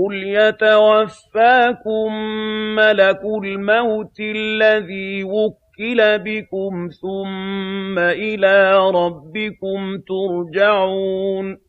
قُلْ يَتَوَفَّاكُم مَّلَكُ الْمَوْتِ الَّذِي وُكِّلَ بِكُمْ ثُمَّ إِلَىٰ رَبِّكُمْ تُرْجَعُونَ